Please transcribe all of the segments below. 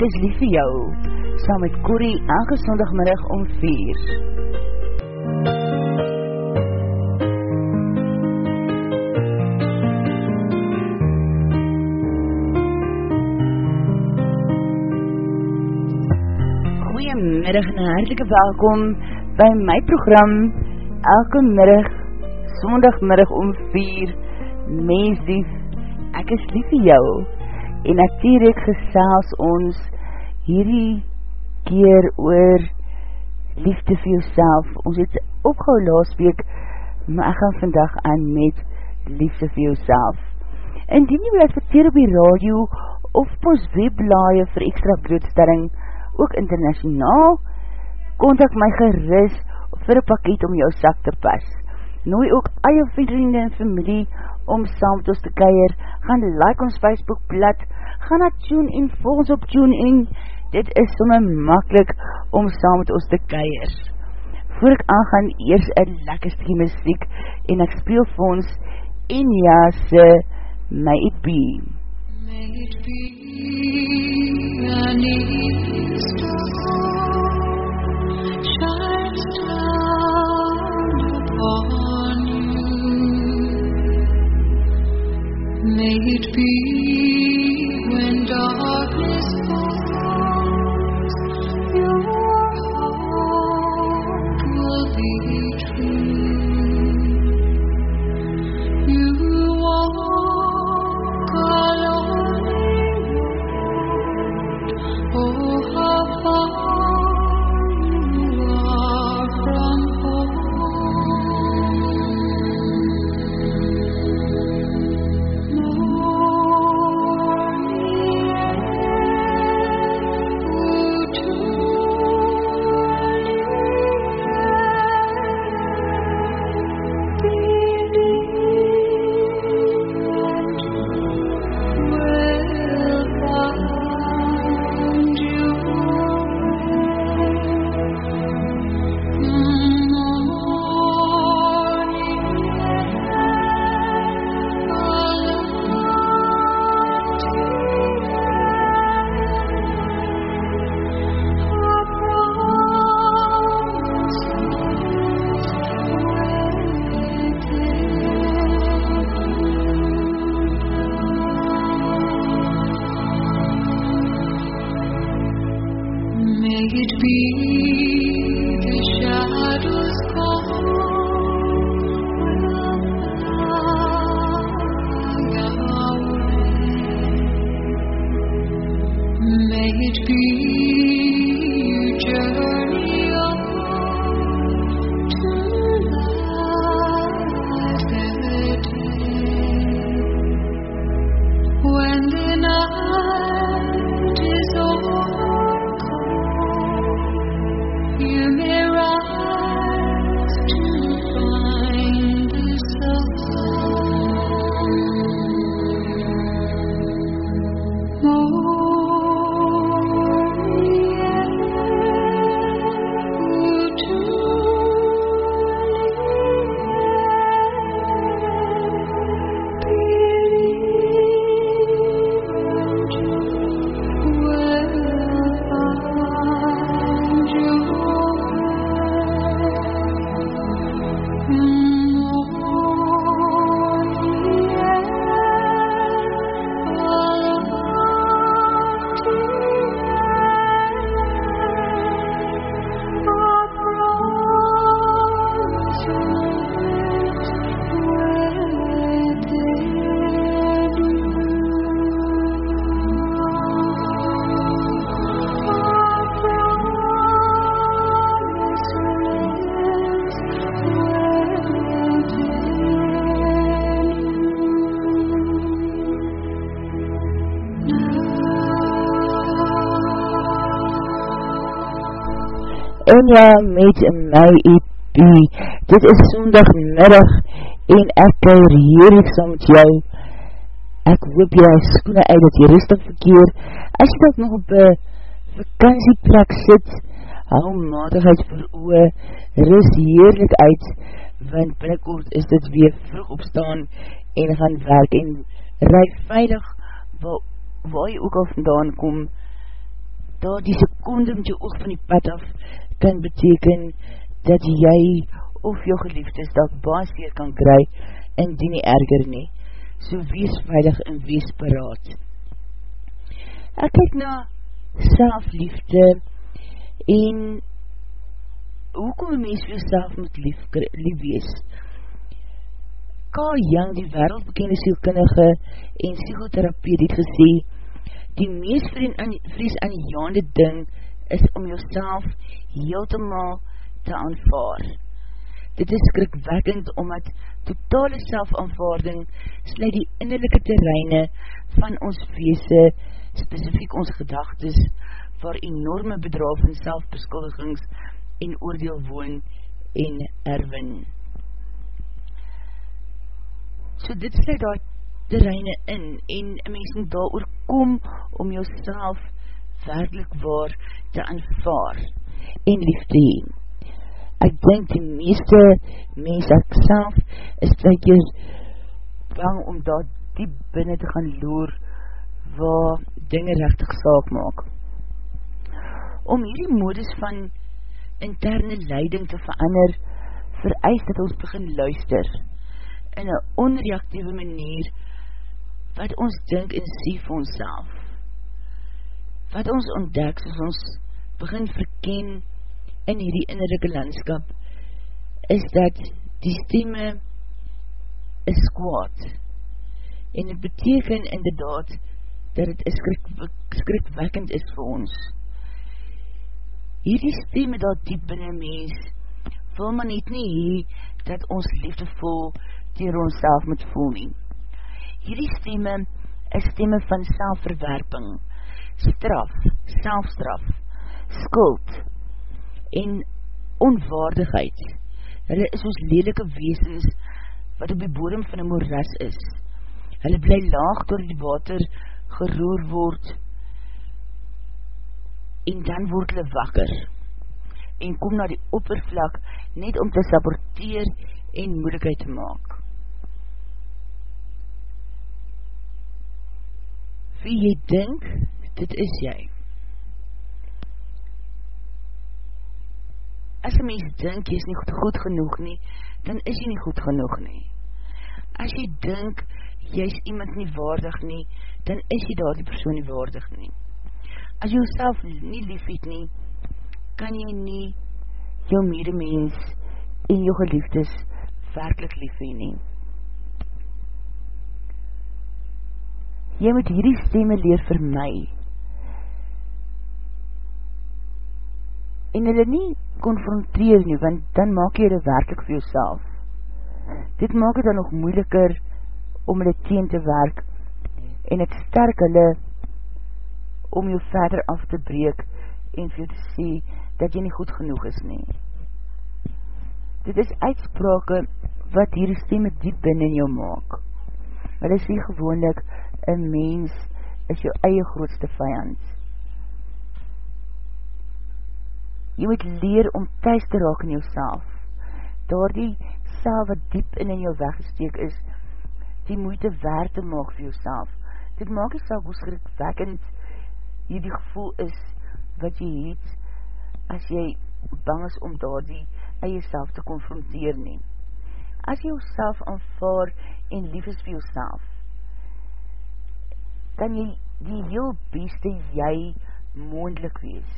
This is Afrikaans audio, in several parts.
Ek is lief vir jou, saam met Corrie elke sondagmiddag om 4. Goeiemiddag en hartelike welkom by my program elke middag, sondagmiddag om 4, mens lief, ek is lief vir jou en natuurlijk gesels ons hierdie keer oor liefde vir jouself. Ons het opgehou laas week, maar ek gaan vandag aan met liefde vir jouself. Indien jy wil adverteer op die radio of ons webblaie vir extra blootstelling, ook internationaal, kontak my geris vir een pakket om jou sak te pas. Nooi ook al jou vrienden en familie om saam met ons te keir, gaan like ons Facebook blad, gaan na tune in, volg ons op tune in, dit is somme makkelijk om saam met ons te keir. Voor ek aangaan, eers een lekker stukje muziek, en ek speel vir ons, en ja, se, may it be. May it be an east shines down upon May it be en ja, met my EP, dit is sondagmiddag, en ek keir heerlijk saam met jou, ek hoop jy skoene uit dat jy rustig verkeer, as jy dat nog op een vakantieplek sit, hou matigheid vir oe, rust heerlijk uit, want binnenkort is dit weer vroeg opstaan, en gaan werk, en rijd veilig, waar, waar jy ook al vandaan kom, daar die seconde met jou oog van die pad af kan beteken dat jy of jou geliefdes dat baas weer kan kry en die nie erger nie. So wees veilig en wees paraat. Ek kyk na selfliefde en hoekom een mens vir self moet lief, lief wees? Carl Young, die wereldbekende sielkundige en psychotherapie, het gesê, die meest vries aan die jaande ding is om jouself heeltemaal te aanvaar. Dit is skrikwekkend omdat totale selfaanvaarding sluit die innerlijke terreine van ons weese, specifiek ons gedagtes, waar enorme bedraaf van selfbeskuldigings en oordeel woon en erwin. So dit sê daar terreine in en mens moet daar oorkom om jouself werkelijk waar te aanvaar en lief te heen. Ek denk die meeste mens ek self is dat jy bang om daar diep binnen te gaan loer waar dinge rechtig saak maak. Om hierdie modus van interne leiding te verander, vereis dat ons begin luister in een onreactieve manier wat ons dink en sê vir ons self. Wat ons ontdek soos ons begin verken in hierdie innerlijke landskap is dat die stemme is kwaad en het beteken inderdaad dat het skrik, skrikwekkend is vir ons. Hierdie stemme dat diep binnen mens wil man net nie hier dat ons liefdevol dier ons self moet voel nie. Hierdie stemme is stemme van selfverwerping, straf, selfstraf, skuld en onwaardigheid. Hulle is ons lelike weesens wat op die bodem van die moeras is. Hulle bly laag door die water geroer word en dan word hulle wakker en kom na die oppervlak net om te saboteer en moeilijkheid te maak. Wie jy dink, dit is jy. As een mens dink, jy is nie goed, goed genoeg nie, dan is jy nie goed genoeg nie. As jy dink, jy is iemand nie waardig nie, dan is jy daar die persoon nie waardig nie. As jy jouself nie lief het nie, kan jy nie jou medemens en jou geliefdes werkelijk lief heen nie. Jy moet hierdie stemme leer vir my. En hulle nie konfronteer nie, want dan maak jy hulle werkelijk vir jouself. Dit maak het dan nog moeiliker om hulle teen te werk en het sterk hulle om jou verder af te breek en vir te sê dat jy nie goed genoeg is nie. Dit is uitsprake wat hierdie stemme diep binnen jou maak. Hulle sê gewoonlik, een mens is jou eie grootste vijand. Jy moet leer om thuis te raak in jouself. Daar die sel wat diep in in jou weggesteek is, die moeite waar te maak vir jouself. Dit maak jy sal hoe schrikwekkend jy die gevoel is wat jy het as jy bang is om daar die eie self te confronteer neem. As jy jouself aanvaar en lief is vir jouself, kan jy die heel beste jy moendlik wees.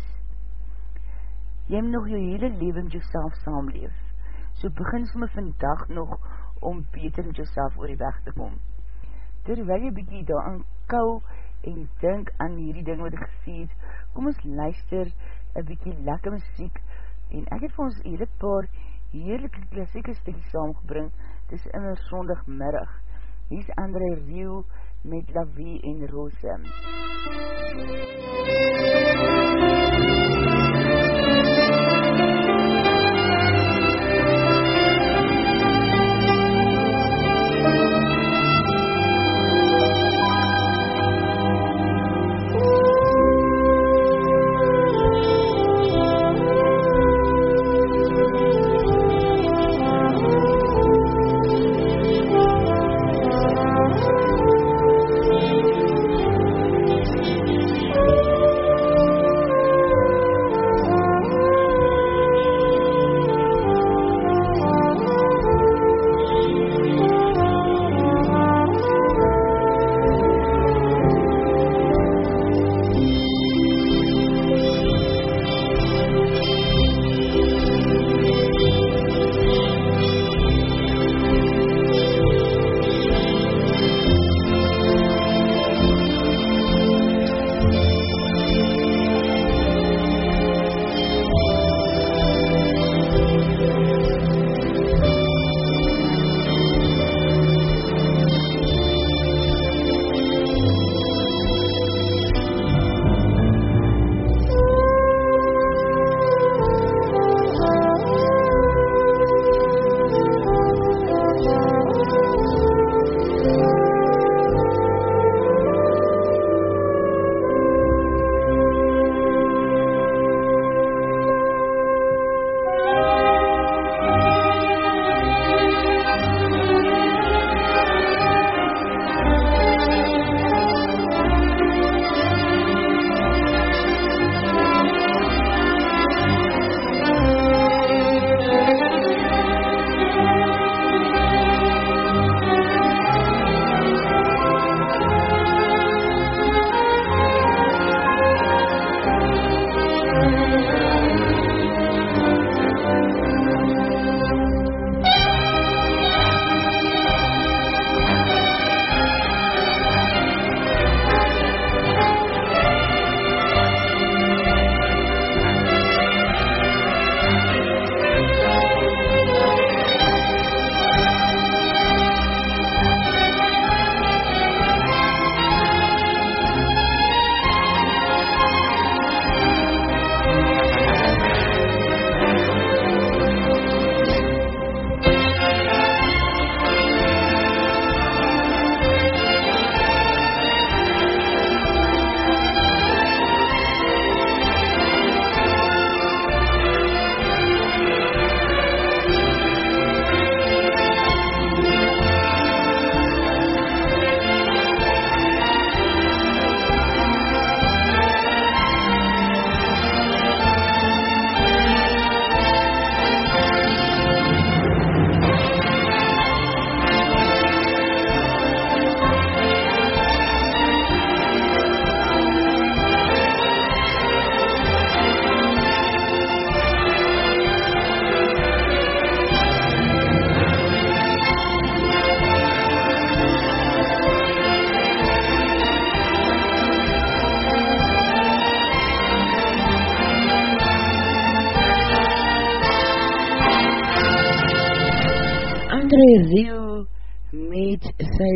Jy moet nog jou hele leven met jouself saamleef. So begin somme vandag nog om beter met jouself oor die weg te kom. Terwyl jy bykie daar aan kou en dink aan hierdie ding wat ek gesê kom ons luister een bykie lekker muziek en ek het vir ons hele paar heerlijke klassieke stikkie saamgebring, het is immer sondagmiddag. Hier is André Rieu, met La Vie en Rose.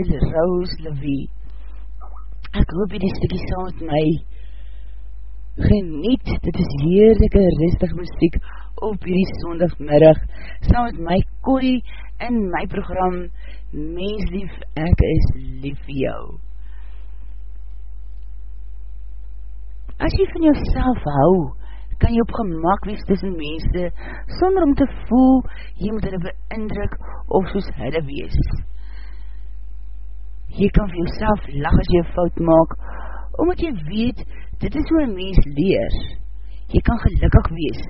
Sy Rose Levie. Ek hoop jy die stikkie saam met my geniet, dit is heerlijke rustig muziek op hierdie sondagmiddag, saam met my Corrie in my program Mens Lief, Ek is Lief vir Jou. As jy van jouself hou, kan jy op gemak wees tussen mense, sonder om te voel, jy moet hulle beindruk of soos hulle wees. Jy kan vir jouself lach as jy fout maak, omdat jy weet, dit is hoe een mens leer. Jy kan gelukkig wees,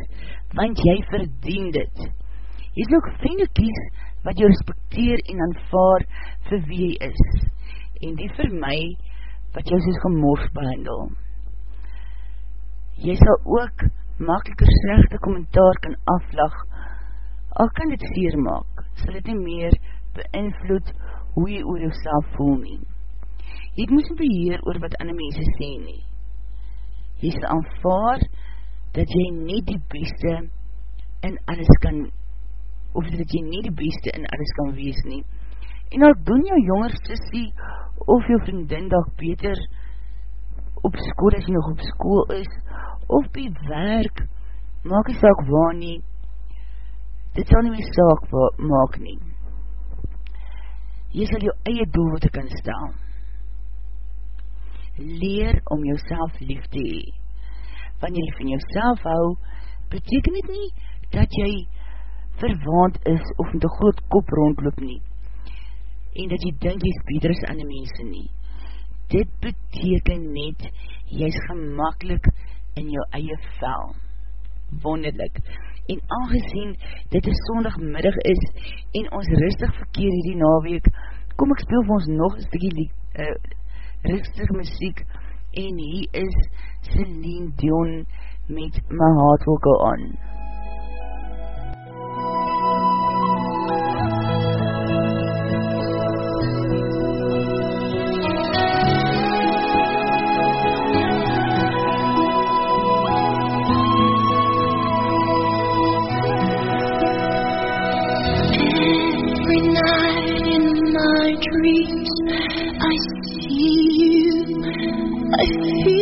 want jy verdien dit. Jy is ook vrienden kies, wat jy respecteer en aanvaar vir wie jy is, en die vir my, wat jy soos gemors behandel jy sal ook makkeliker slechte kommentaar kan aflag, al kan dit seer maak, sal dit nie meer beïnvloed hoe jy oor jouself voel nie. Jy het moes beheer oor wat ander mense sê nie. Jy sal aanvaar dat jy nie die beste in alles kan, of dat jy nie die beste in alles kan wees nie. En al doen jou jonger sissie of jou vriendin dag beter op school as jy nog op school is, of by werk, maak die saak waar nie, dit sal nie my saak maak nie. Jy sal jou eie doel te kan stel. Leer om jouself lief te hee. Wanneer jy van jouself hou, beteken dit nie dat jy verwaand is of met een groot kop rondloop nie. En dat jy dink jy is beter as ander mense nie. Dit beteken net, jy is gemakkelijk in jou eie vel. Wonderlik. En aangezien dit een sondagmiddag is en ons rustig verkeer hierdie naweek, kom ek speel vir ons nog een stukkie uh, rustig muziek en hier is Celine Dion met My Heart Will Go On. Celine see you. I feel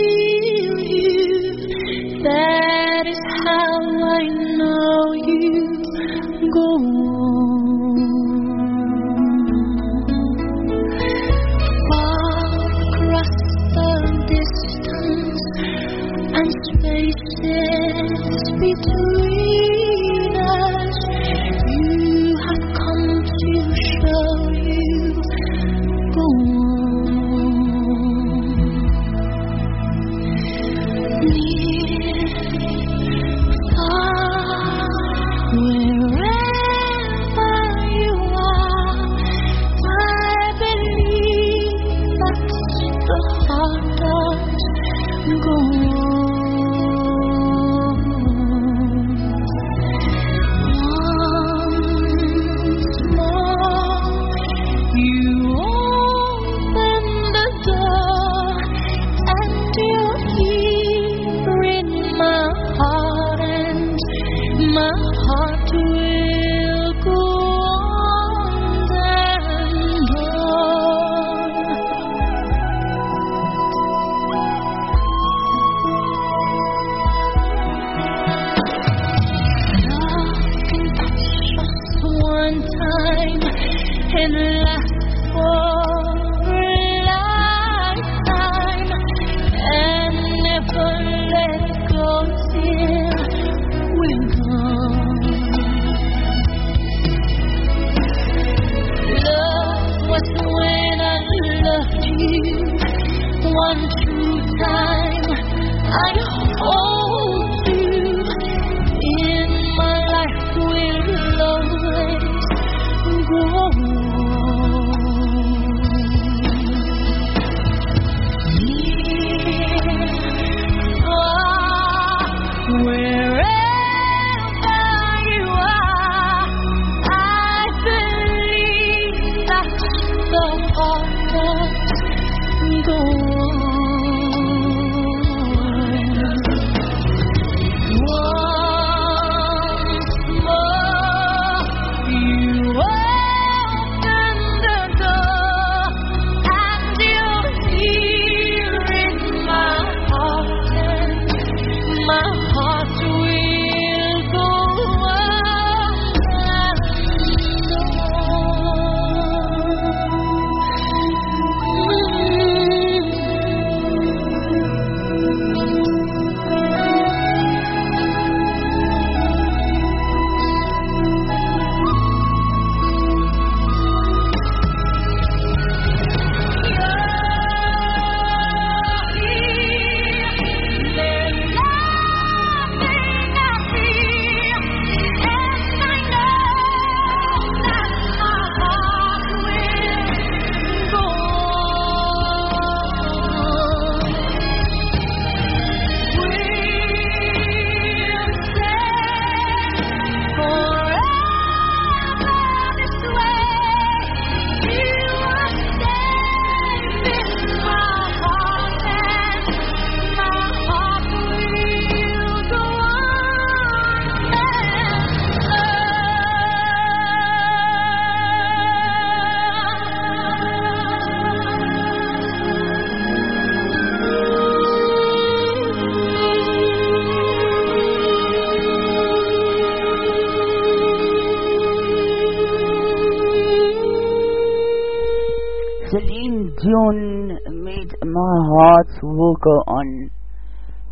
My Heart Will Go On.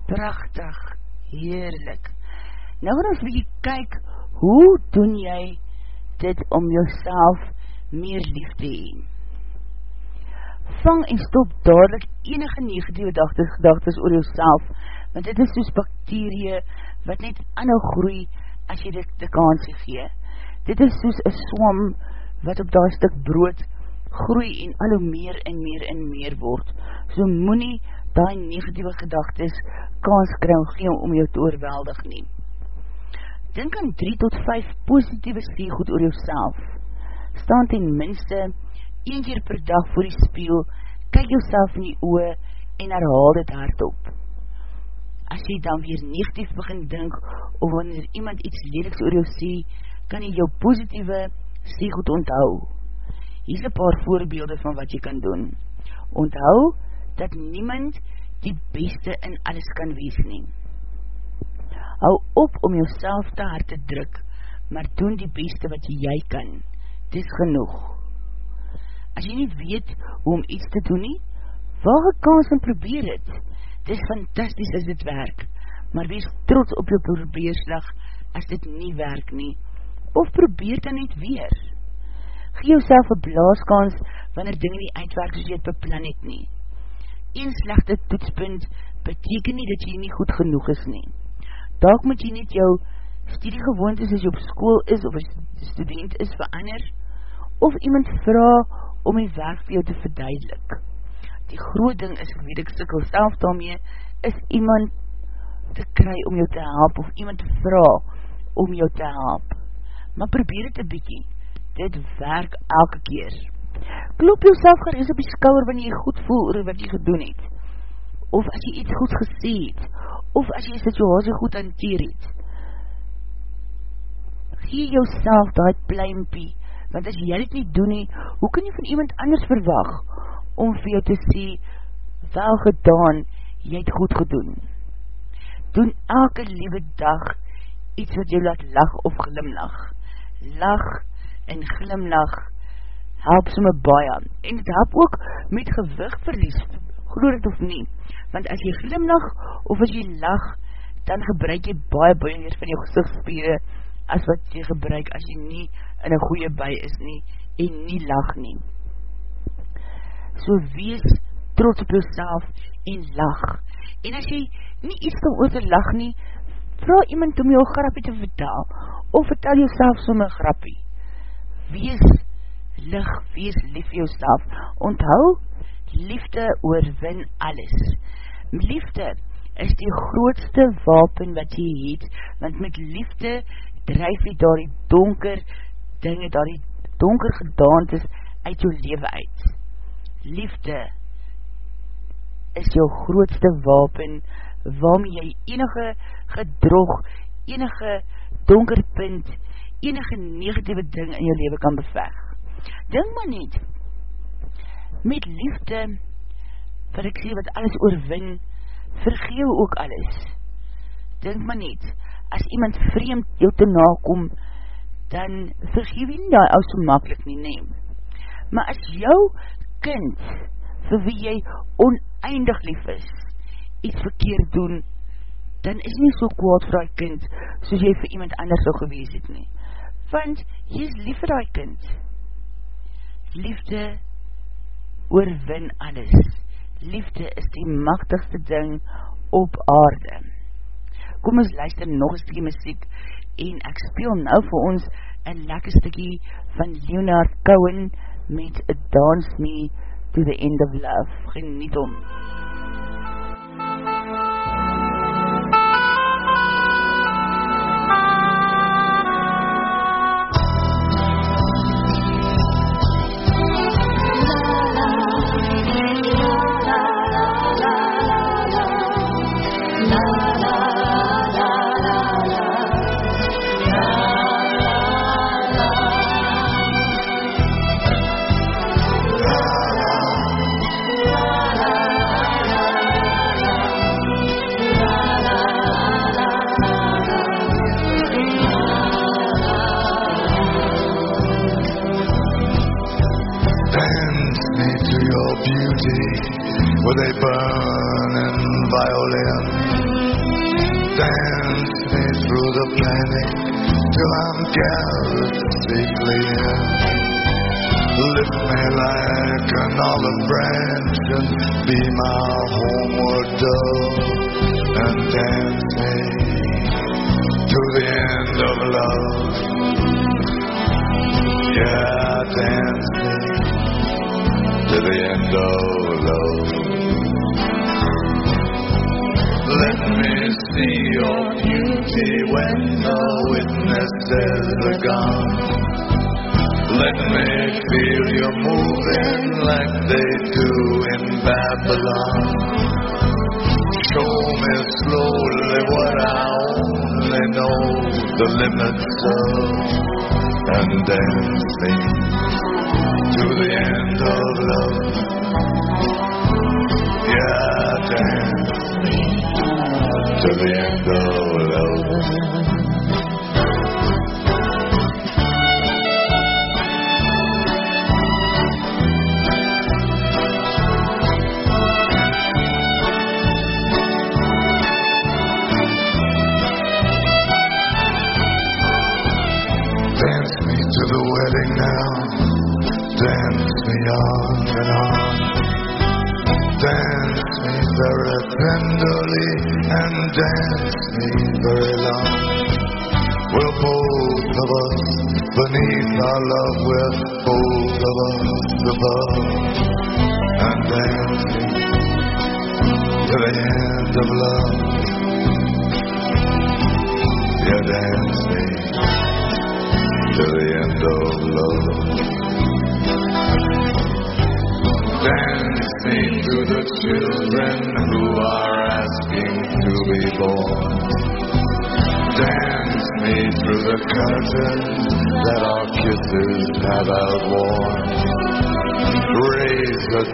Prachtig, heerlik. Nou gaan ons bykie kyk, hoe doen jy dit om jouself meer lief te heen? Vang en stop dadelijk enige negatieve gedagtes, gedagtes oor jouself, want dit is soos bakterie wat net anhou groei as jy dit de kansie gee. Dit is soos een swam wat op daar stuk brood groei en al hoe meer en meer en meer word. So moet nie die negatieve gedagtes kans kry gee om jou te oorweldig neem. Denk aan 3 tot 5 positieve steegoed oor jouself. Staan ten minste 1 keer per dag voor die spiel, kyk jouself in die oe en herhaal dit hardop. As jy dan weer negatief begin dink, of wanneer iemand iets lediks oor jou sê, kan jy jou positieve steegoed onthou hier is een paar voorbeelde van wat jy kan doen. Onthou, dat niemand die beste in alles kan wees neem. Hou op om jouself te hard te druk, maar doen die beste wat jy kan. Dis genoeg. As jy nie weet hoe om iets te doen nie, waag een kans en probeer het. Dis fantastisch as dit werk, maar wees trots op jou probeerslag as dit nie werk nie, of probeer dan net weer gee jouself een blaaskans wanneer dinge nie uitwerk soos jy het beplan het nie. Een slechte toetspunt beteken nie dat jy nie goed genoeg is nie. Daak moet jy net jou studiegewoontes as jy op school is of student is verander, of iemand vraag om die werk vir jou te verduidelik. Die groot ding is, weet ek sikkel self daarmee, is iemand te kry om jou te help, of iemand te vraag om jou te help. Maar probeer het een bykie, dit werk elke keer. Klop jouself gerees op die skouwer wanneer jy goed voel oor wat jy gedoen het. Of as jy iets goed gesê het. Of as jy situasie goed hanteer het. Gee jouself die pluimpie, want as jy dit nie doen nie, hoe kan jy van iemand anders verwag om vir jou te sê, wel gedaan, jy het goed gedoen. Doen elke liewe dag iets wat jou laat lach of glimlach. Lach en glimlach help somme baie. En het help ook met gewichtverlies, geloof het of nie. Want as jy glimlach of as jy lach, dan gebruik jy baie baie meer van jou gezichtspieren as wat jy gebruik as jy nie in een goeie bui is nie en nie lach nie. So wees trots op jouself en lach. En as jy nie iets kan oor te lach nie, vraag iemand om jou grappie te vertel of vertel jouself somme grappie wees lig, wees lief vir jouself. Onthou, liefde oorwin alles. Liefde is die grootste wapen wat jy het, want met liefde drijf jy daar die donker dinge, daar die donker gedaantes uit jou leven uit. Liefde is jou grootste wapen waarmee jy enige gedrog, enige donker punt, enige negatieve ding in jou leven kan beveg. Dink maar niet, met liefde, wat ek sê wat alles oorwin, vergeeuw ook alles. Dink maar niet, as iemand vreemd jou te nakom, dan vergeeuw jy nie daar al so makkelijk nie neem. Maar as jou kind, vir wie jy oneindig lief is, iets verkeerd doen, dan is nie so kwaad vir kind, soos jy vir iemand anders so gewees het nie want jy is lief vir die kind. Liefde oorwin alles. Liefde is die machtigste ding op aarde. Kom ons luister nog een stukje muziek en ek speel nou vir ons een lekker stukje van Leonard Cohen met Dance Me to the End of Love. Geniet om. beauty Dance me through the panic till I'm safely in. Lift me like an olive branch and be my homeward dove and dance me to the end of love. Yeah, dance me to the end of love. See your beauty when the witnesses are gone. Let me feel you moving like they do in Babylon. Show me slowly what I only know the limits of, and dance me to the end of love.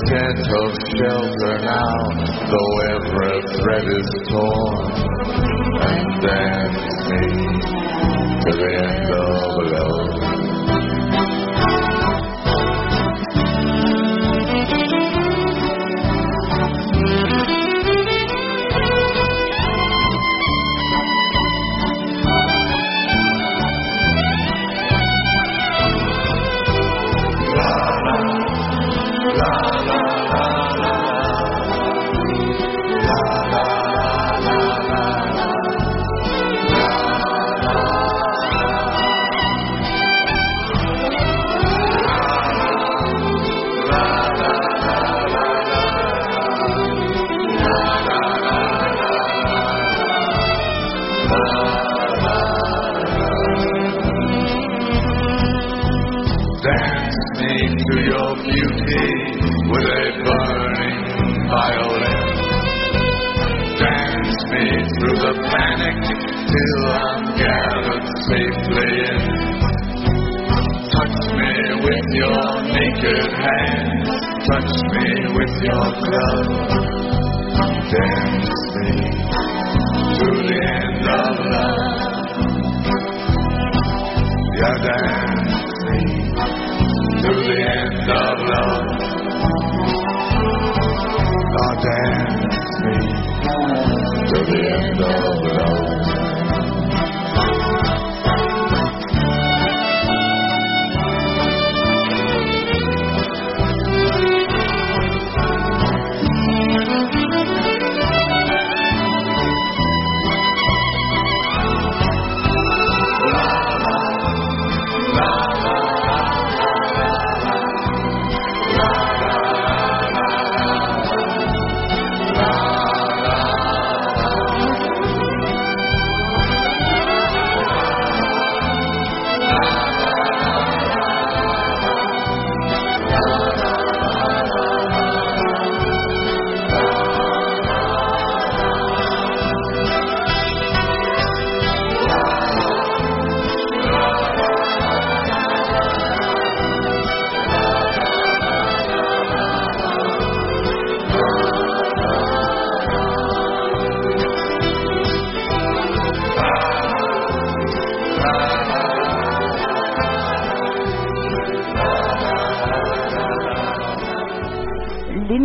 Tent of shelter now, though every thread is torn.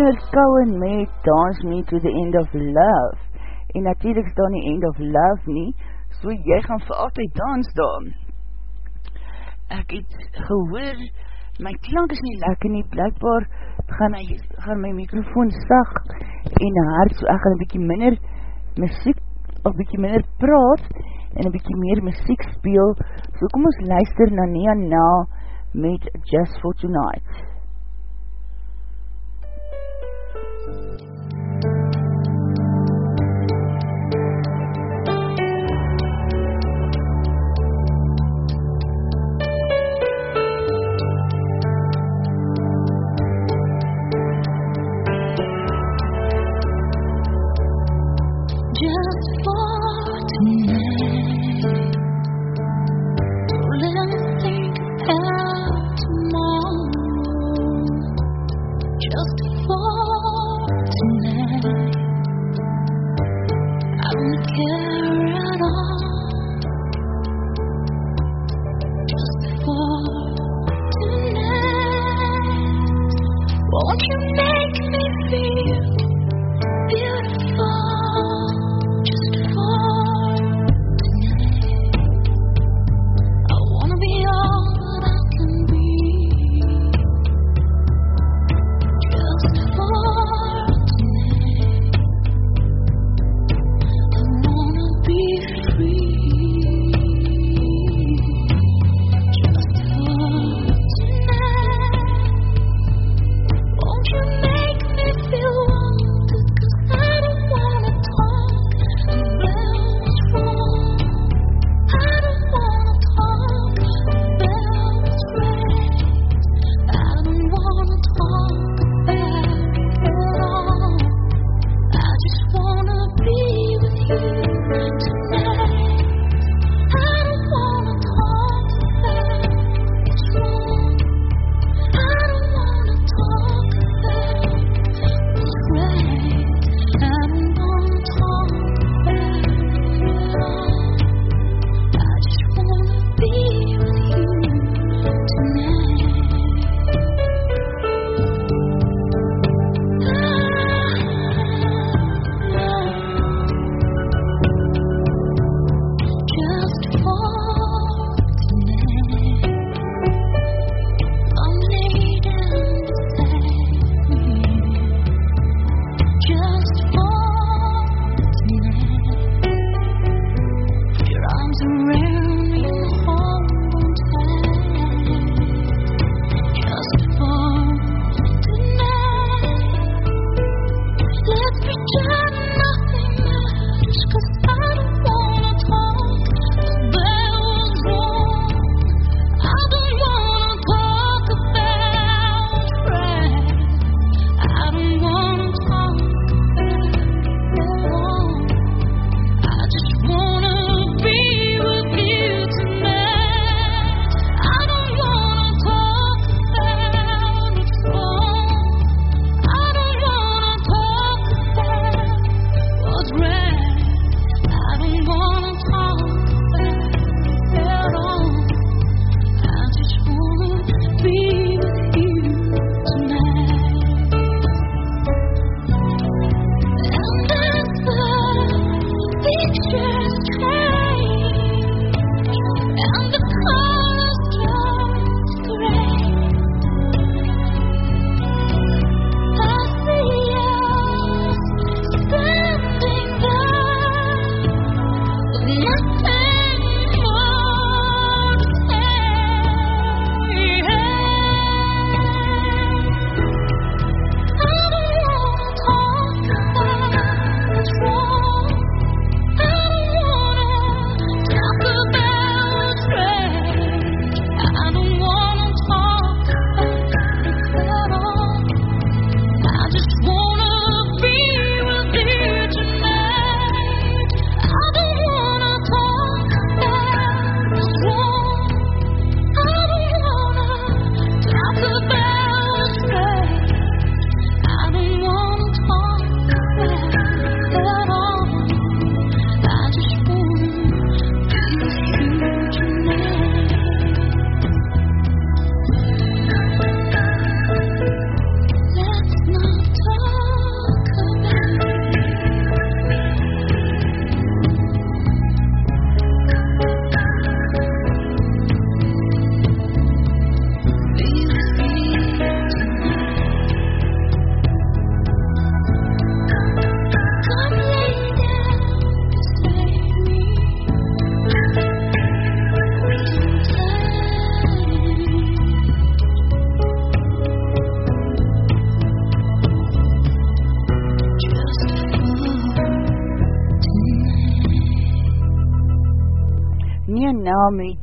Leonard Cohen met Dance Me to the End of Love. En natuurlijk is daar nie End of Love nie, so jy gaan vir altyd dans daar. Ek het gehoor, my klank is nie lekker nie, blijkbaar gaan my, gaan my microfoon sag en hard, so ek gaan een bykie minder muziek, of bykie minder praat, en een bykie meer muziek speel, so kom ons luister na Nia Na met Just for Tonight.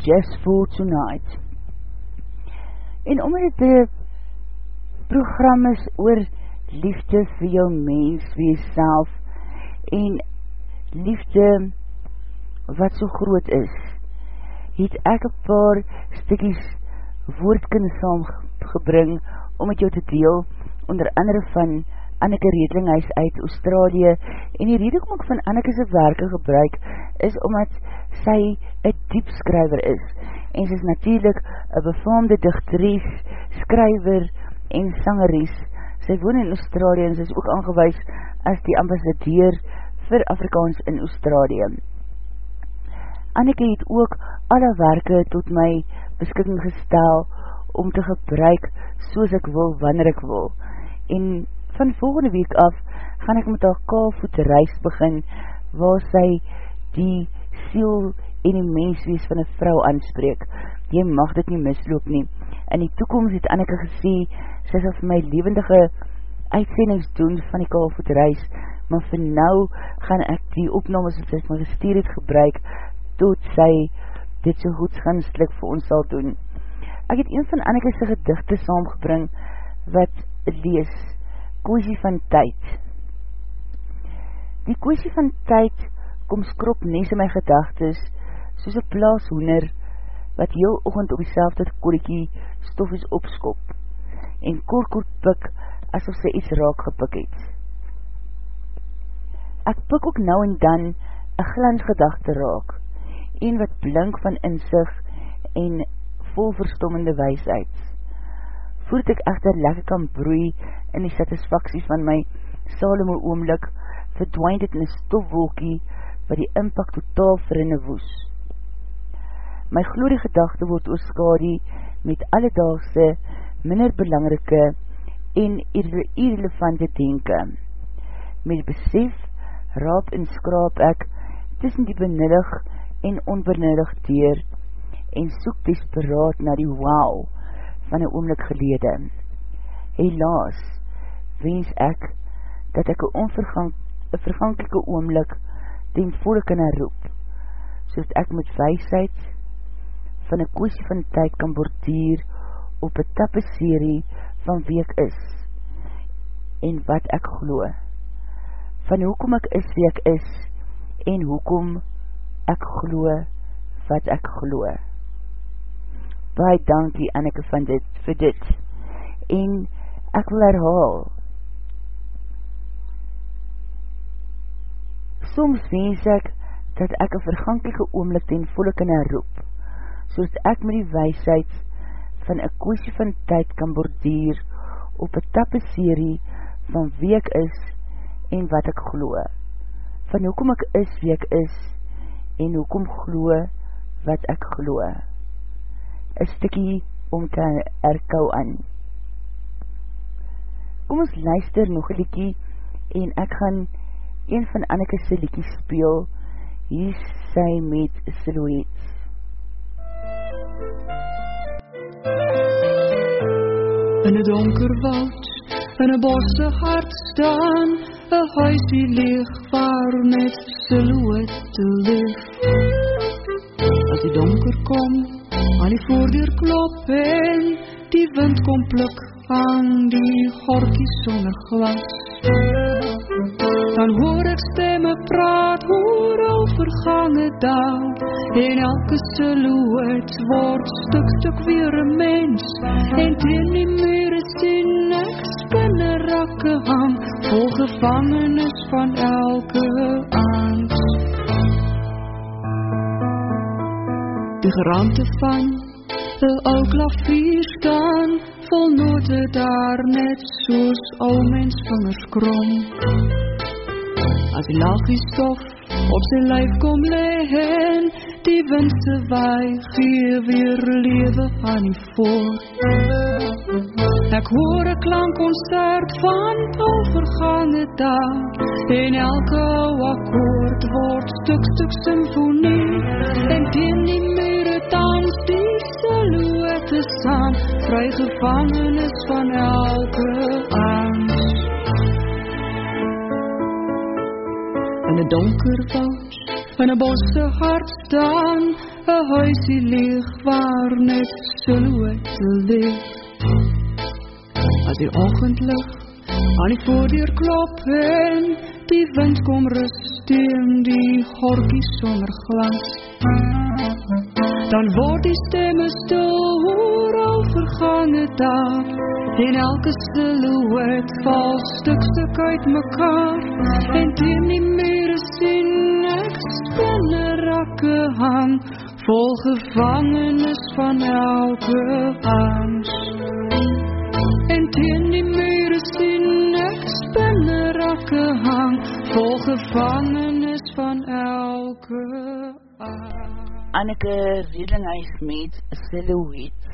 Just for Tonight. En omdat het program is oor liefde vir jou mens, vir jyself, en liefde wat so groot is, het ek een paar stikkies woordkunde saamgebring om met jou te deel, onder andere van Anneke Redlinghuis uit Australië en die rede kom ek van Anneke werke gebruik is omdat sy een diep skryver is en sy is natuurlijk een befaamde dichteries, skryver en sangeries. Sy woon in Australië en sy is ook aangewees as die ambassadeur vir Afrikaans in Australië. Anneke het ook alle werke tot my beskikking gestel om te gebruik soos ek wil, wanneer ek wil. En van volgende week af gaan ek met haar kaalvoet reis begin, waar sy die siel en die menswees van een vrou aanspreek. Jy mag dit nie misloop nie. In die toekomst het Anneke gesê, sy sal vir my levendige uitsendings doen van die kaalvoet reis, maar vir nou gaan ek die opnames wat sy my gestuur het gebruik, tot sy dit so goedschanslik vir ons sal doen. Ek het een van Anneke's gedichte saamgebring, wat lees, kwestie van tyd. Die kwestie van tyd kom skrop nes in my gedagtes, soos een plaas hoener, wat heel ochend op die selfde korrekie stofies opskop, en kort kort pik, asof sy iets raak gepik het. Ek pik ook nou en dan een glans gedachte raak, een wat blink van inzicht en vol verstommende weisheid voordat ek echter lekker kan broei in die satisfaksie van my Salomo oomlik, verdwijn dit in een stofwolkie wat die inpak totaal verinne woes. My glorie gedachte word oorskadie met alledaagse, minder belangrike en irrelevante denken. Met besef, raap en skraap ek tussen die benullig en onbenullig deur en soek desperaat na die wow, van een oomlik gelede. Helaas, wens ek, dat ek een onvergang, een vergankelike oomlik ten volle kan herroep, soos ek met weisheid van een koesie van tyd kan bordier op een tappe serie van wie ek is en wat ek glo. Van hoekom ek is wie ek is en hoekom ek glo wat ek gloe baie dankie Anneke van dit, vir dit. En ek wil herhaal, soms wens ek, dat ek een vergankelike oomlik ten volle kan herroep, soos ek met die weisheid van een koesie van tyd kan bordier op een tappe serie van wie ek is en wat ek gloe. Van hoekom ek is wie ek is en hoekom gloe wat ek gloe een stikkie om te erkou aan. Kom ons luister nog een liekie en ek gaan een van Anneke sy liekie speel, hier sy met Silhouette. In een donker woud, in een bosse hart staan, een huisie leeg waar met Silhouette leef. As die donker kom, aan die voordeur klop en die wind kom pluk aan die horkie sonneglas. Dan hoor ek stemme praat, hoor al vergange dag, en elke silhouet word stuk stuk weer een mens, en teen die mure sien ek spinne rakke hang, vol gevangenis van elke angst. Die geraamte van die ou klavier staan, vol note daar net soos ou mens vingers krom. As die lachie stof op sy lijf kom lehen, die windse waai gee weer lewe aan die voort. Ek hoor een klankconcert van al vergange dag, en elke akkoord word stuk stuk symfonie, en teen die die silhouette saam, vry gevangenis van elke angst. In een donker woud, in een bosse hart staan, een huisie leeg waar net silhouette leeg. As die ochendlig aan die voordeur klop en die wind kom rust in die horkie sonder glans, dan word die stemme stil hoor al vergange dag en elke silhouet val stuk stuk uit mekaar. En teen die mure sien ek spinne rakke hang vol gevangenis van elke ans en teen die mure sien ek spinne rakke hang vol gevangenis van elke ans Anneke Redelinghuis met Silhouette.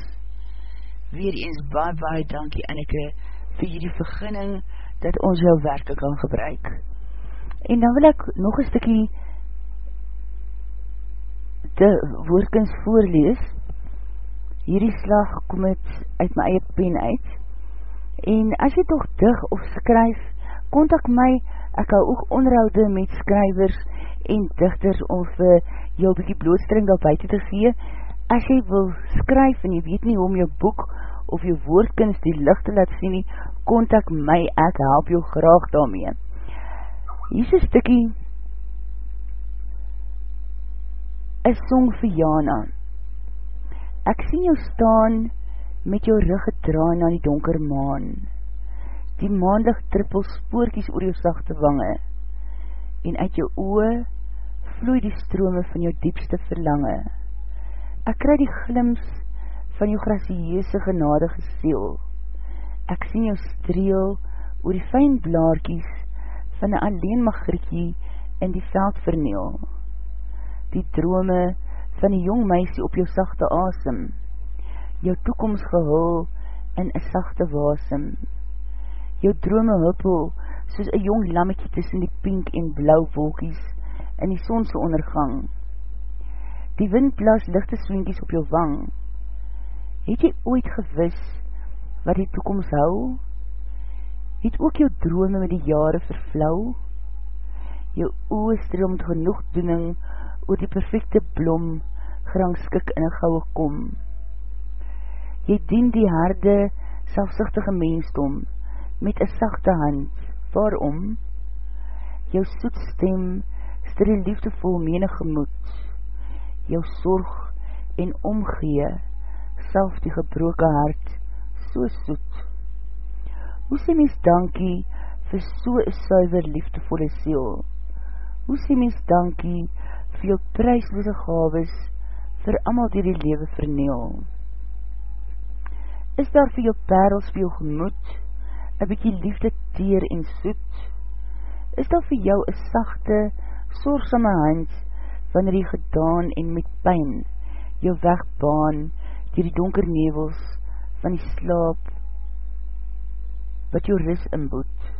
Weer eens baie baie dankie Anneke vir hierdie vergunning dat ons jou werke kan gebruik. En dan wil ek nog een stikkie de woordkens voorlees. Hierdie slag kom het uit my eie pen uit. En as jy toch dig of skryf, kontak my, ek hou ook onderhoude met skrywers en dichters om vir jou bykie blootstring daar buiten te gee, as jy wil skryf en jy weet nie om jou boek of jou woordkunst die licht te laat sien nie, kontak my, ek help jou graag daarmee. Hier is een stikkie een song vir Jana. Ek sien jou staan met jou rug gedraan aan die donker maan. Die maandig trippel spoorkies oor jou sachte wange en uit jou oe vloei die strome van jou diepste verlange. Ek kry die glims van jou gracieuse genadige seel. Ek sien jou streel oor die fijn blaarkies van een alleen magriekie in die veld verneel. Die drome van die jong meisie op jou sachte asem, jou toekomst gehul in een sachte wasem. Jou drome huppel soos een jong lammekie tussen die pink en blauw wolkies in die sonse ondergang. Die wind blaas lichte swinkies op jou wang. Het jy ooit gewis wat die toekomst hou? Het ook jou drome met die jare verflauw? Jou oe stroom met genoegdoening oor die perfecte blom grangskik in een gouwe kom. Jy dien die harde, selfsichtige mensdom met een sachte hand. Waarom? Jou soet stem die liefdevol menig gemoed, jou sorg en omgee, self die gebroke hart, so soet. Hoe sê mens dankie vir so een suiver liefdevolle seel? Hoe sê mens dankie vir jou prijsloose gaves vir amal die die lewe verneel? Is daar vir jou perels vir jou gemoed, een bykie liefde teer en soet? Is daar vir jou een sachte, sorgsame hand, wanneer jy gedaan en met pijn, jou wegbaan, die die donker nevels, van die slaap, wat jou ris inboed.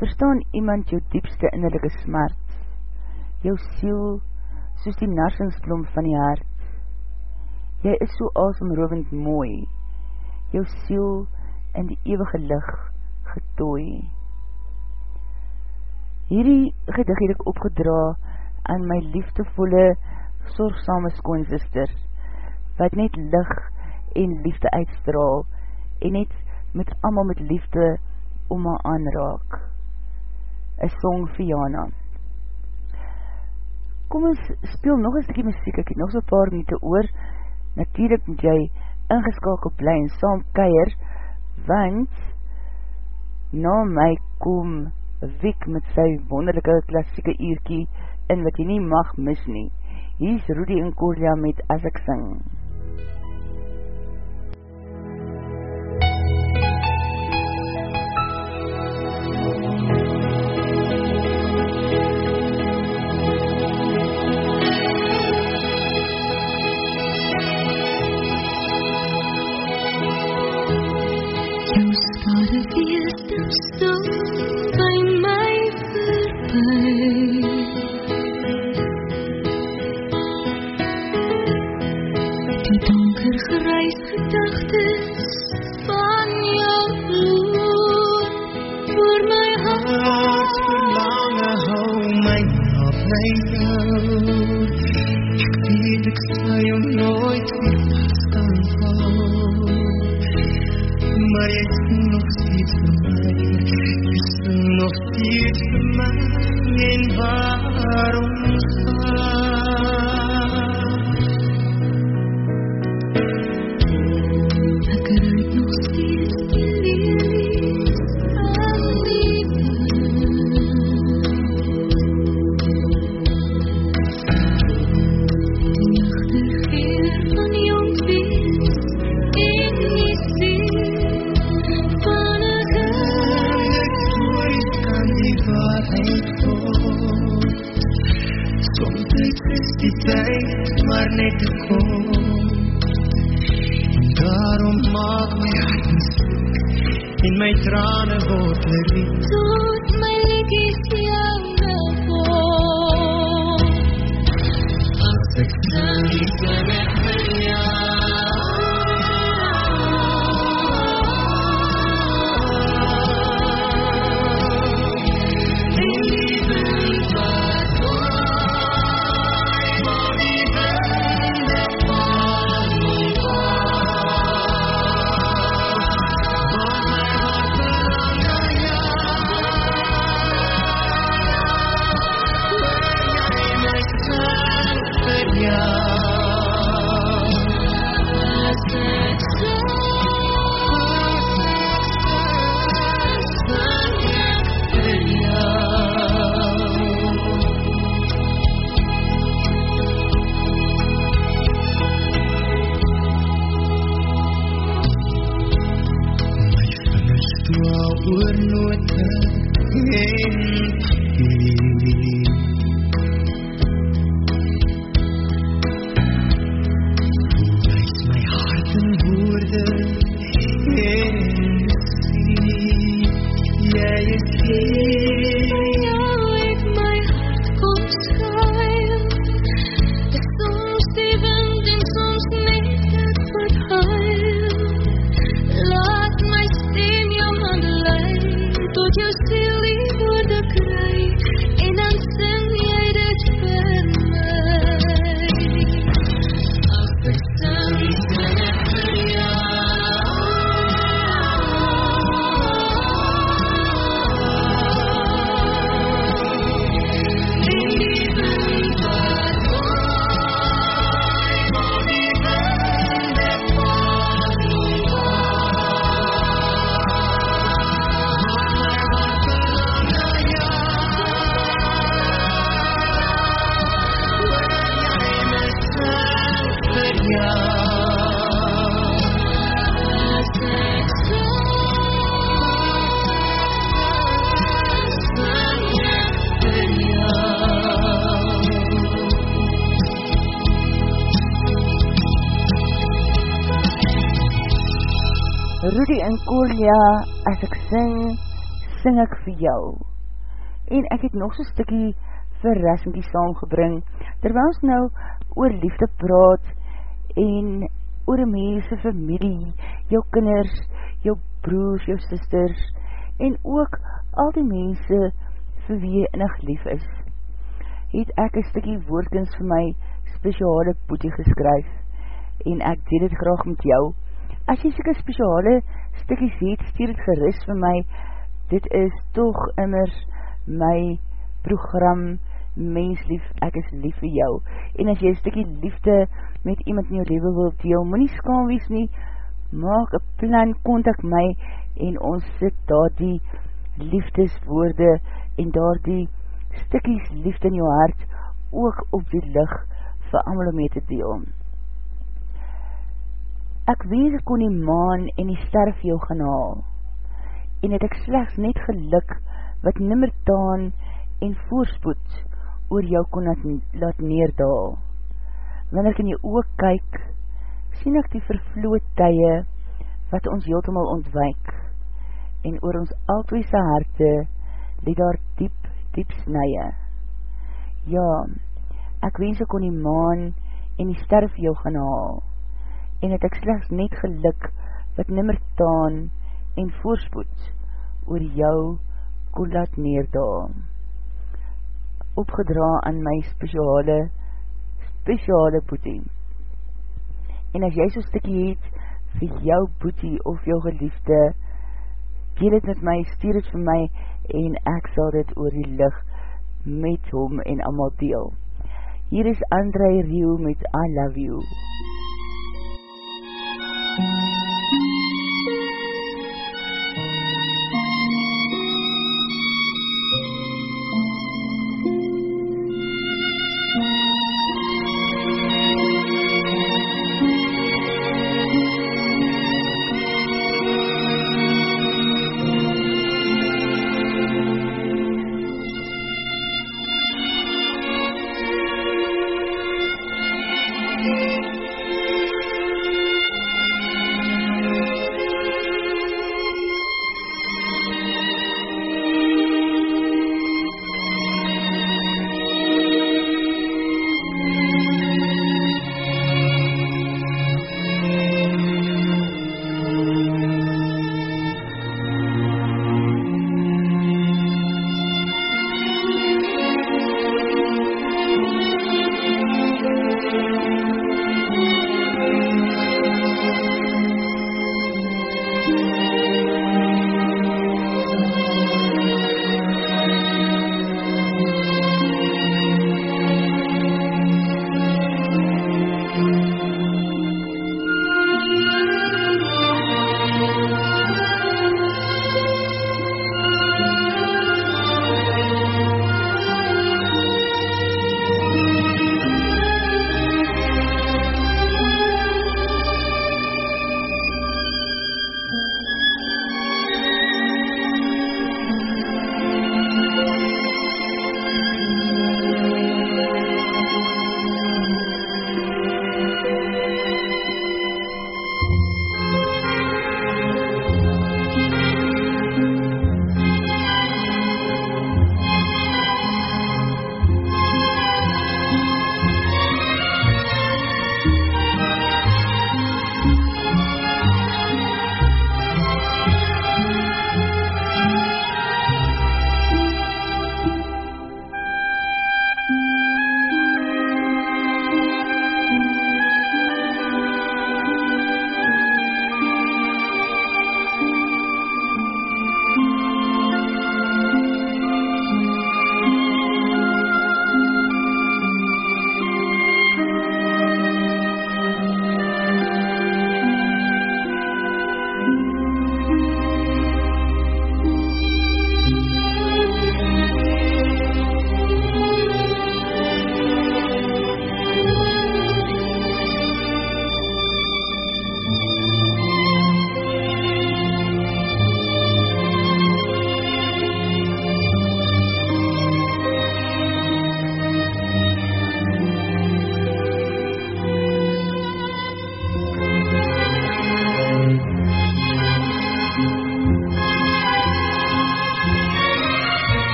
Verstaan iemand jou diepste innerlijke smart, jou siel, soos die narsingsblom van die hart, jy is so asomrovend mooi, jou siel in die eeuwige licht getooi. Hierdie gedig het ek opgedra aan my liefdevolle, sorgsame skoonsister, wat net lig en liefde uitstraal, en net met amal met liefde om my aanraak. Een song vir Jana. Kom ons speel nog een stukkie muziek, ek het nog so paar minuten oor, natuurlijk moet jy ingeskakeld bly en saam keier, want na my kom Wiek met sy wonderlijke klassieke eerkie in wat jy nie mag mis nie. Hier is Rudy en Cordia met As ek sing. My trane word lief. tot my liedjies jou nou voor. As ek sing, sing Corlia, as ek sing, sing ek vir jou. En ek het nog so stikkie verrassingkie saamgebring, terwyl ons nou oor liefde praat, en oor een mense familie, jou kinders, jou broers, jou sisters, en ook al die mense vir wie jy innig lief is, het ek een stikkie woordkens vir my speciale boete geskryf, en ek deel het graag met jou, as jy soke speciale stikkies het, stuur het geris vir my, dit is toch immers my program Menslief, ek is lief vir jou, en as jy stikkie liefde met iemand in jou leven wil deel, moet nie skaam wees nie, maak een plan, contact my, en ons sit daar die liefdeswoorde, en daar die stikkies liefde in jou hart, ook op die licht, vir amal om mee te deel. Ek wees ek kon die maan en die ster vir jou gaan haal, en het ek slechts net geluk, wat nimmer taan en voorspoed oor jou kon laat, laat neerdaal. Wanneer ek in jou oog kyk, sien ek die vervloed tye, wat ons heeltemal ontwijk, en oor ons altweese harte, die daar diep, diep snye. Ja, ek wens ek kon die maan en die ster vir jou gaan haal, en het ek slechts net geluk, wat nimmer taan en voorspoed oor jou kon laat neerdaal. Opgedra aan my speciale, speciale boete. En as jy so stikkie het vir jou boetie of jou geliefde, deel het met my, stuur het vir my, en ek sal dit oor die licht met hom en amal deel. Hier is André Rio met I Love You.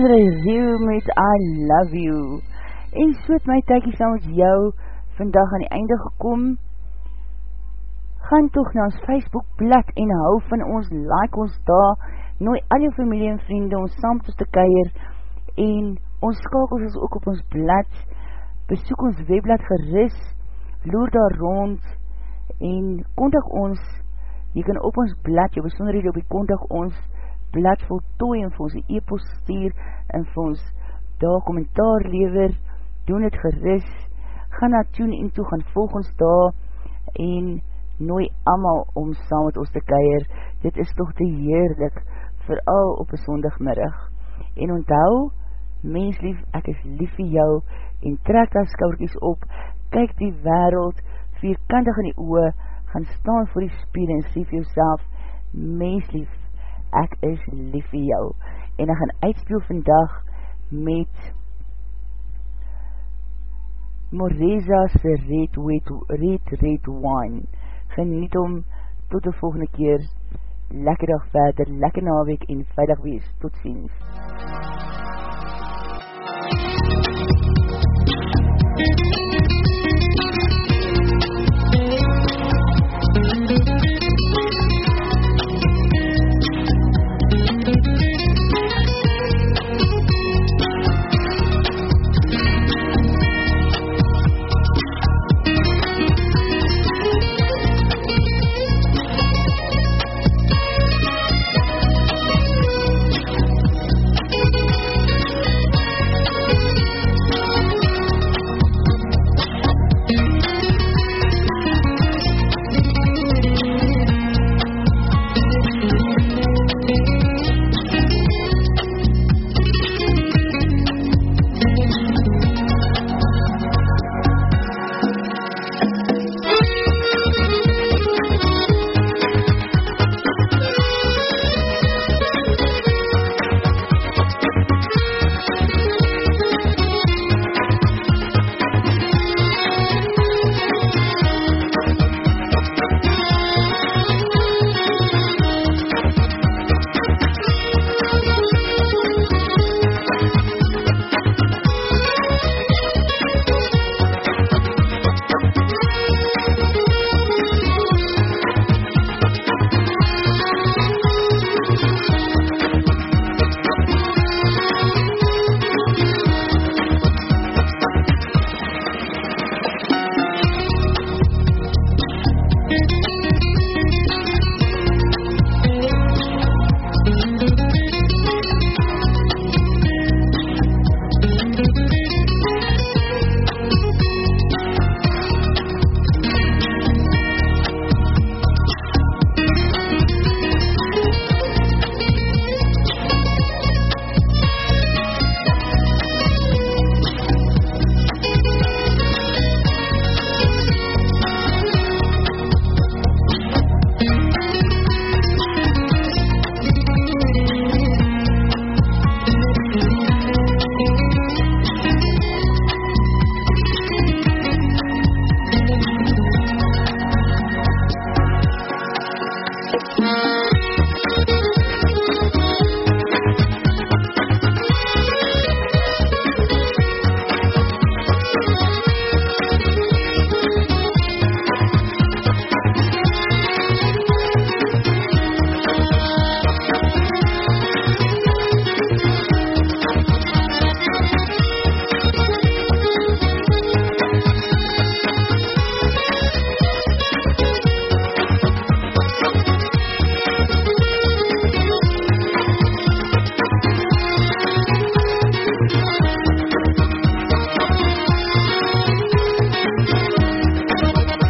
Andre Riew met I Love You. En so het my tykie saam met jou vandag aan die einde gekom. Gaan toch na ons Facebook blad en hou van ons, like ons daar, nooi al jou familie en vriende ons saam te keier en ons skakels is ook op ons blad. Besoek ons webblad geris, loer daar rond en kontak ons, jy kan op ons blad, jou besonderhede op die kontak ons, blad voltooi en vir ons die e-post stuur en vir ons daar kommentaar lever doen het geris, gaan na tune in toe, gaan volg ons daar, en nooi amal om saam met ons te keir, dit is toch te heerlik, vooral op een sondagmiddag, en onthou, mens lief, ek is lief vir jou, en trek daar skourkies op, kyk die wereld, vierkantig in die oe, gaan staan voor die spier en sê vir jouself, mens lief, ek is lief vir jou, en ek gaan uitspeel vandag met Moreza's Red, Red, Red, Red Wine. Geniet om, tot de volgende keer, lekker dag verder, lekker naweek en veilig wees. Tot ziens. Thank you.